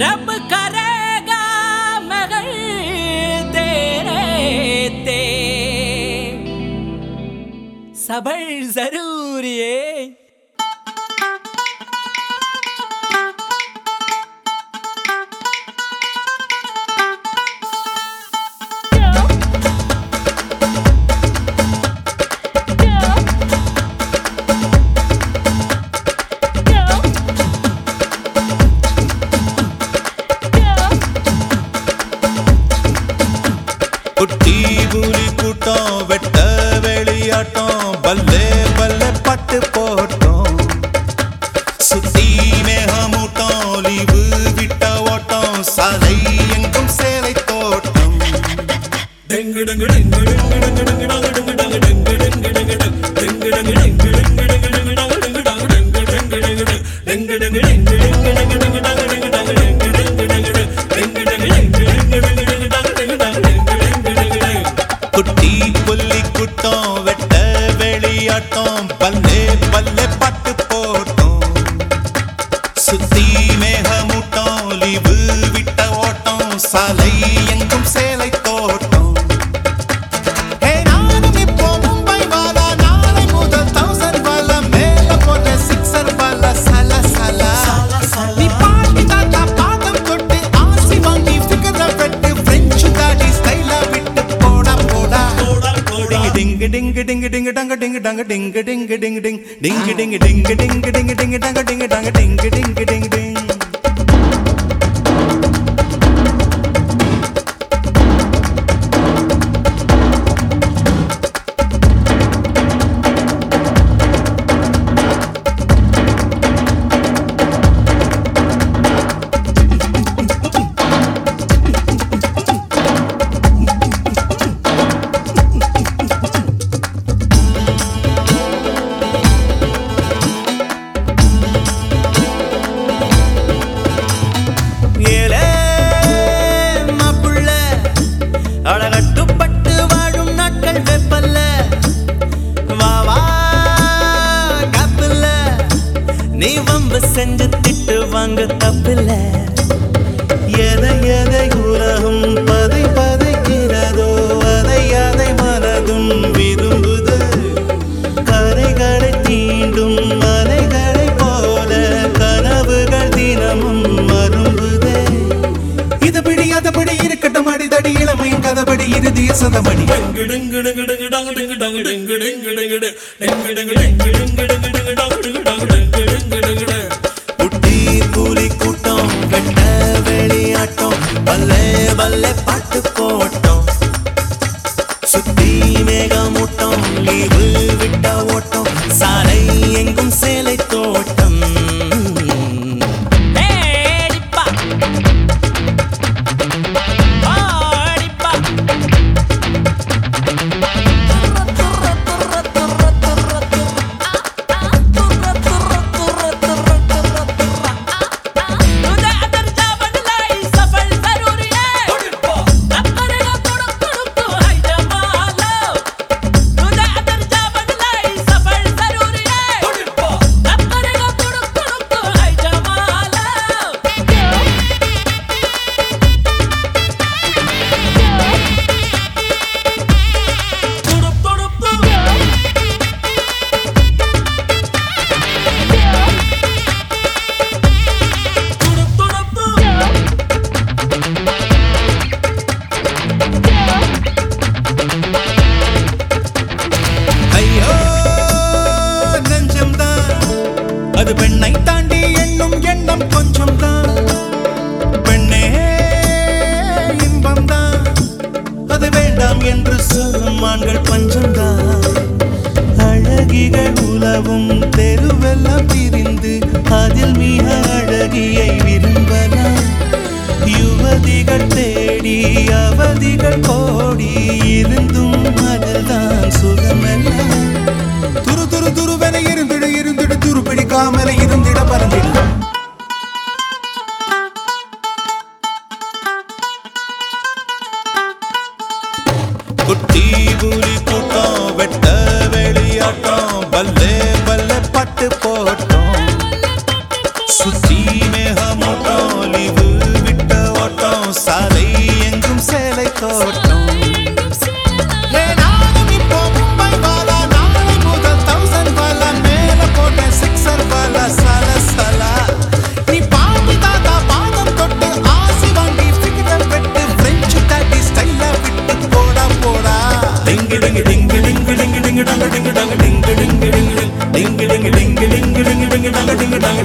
रब करेगा मगर तेरे ते। सबर ज़रूर ये। குட்டி புலி கூட்டம் வெட்ட வெளியாட்டம் பல்லே பல்லே பட்டு போட்டோம். சுத்தி மேகமூட்டம் லீவு விட்ட ஓட்டம் சாலை bande ding ding ding dang ding dang ding ding ding ding ding ding ding ding ding dang ding dang ding ding ding அழகட்டுப்பட்டு வாழும் நாட்கள் வெப்பல்ல. வாவா காப்பில்ல. நீ வம்பு செஞ்சு திட்டு வாங்க தப்பில்லை. இறுதிய சதமணி குட்டி கூலி கூட்டம் வெட்ட வெளியாட்டம் பல்லே பல்லே பாட்டு போட்டோம். சுத்தி மேகமூட்டம் லீவு விட்ட ஓட்டம். சாலை எங்கும் சேல தெருவெல்லாம் பிரிந்து அதில் மிக அழகியை விரும்பலாம். யுவதிகள் தேடி அவதிகள் கோடி இருந்தும் அதுதான் சுகமெல்லாம் துரு துரு துருவென இருந்திட இருந்திட துரு பிடிக்காமல இருந்திட பறந்திட. குட்டி புலி கூட்டம் வெட்ட வெளியாட்டம் பல்லே பட்டு போட்டோம் சுத்தி மேகமோட்டோம் ஒளிவு விட்ட ஓட்டம் சாலை எங்கும் சேலை தோட்டம் டிங்கு டிங்கு டிங்கு டிங்கு டிங்கு டிங்கு டிங்கு டிங்கு ഡിങ് ഡിങ് ഡിങ് ഡങ് ഡിങ് ഡങ്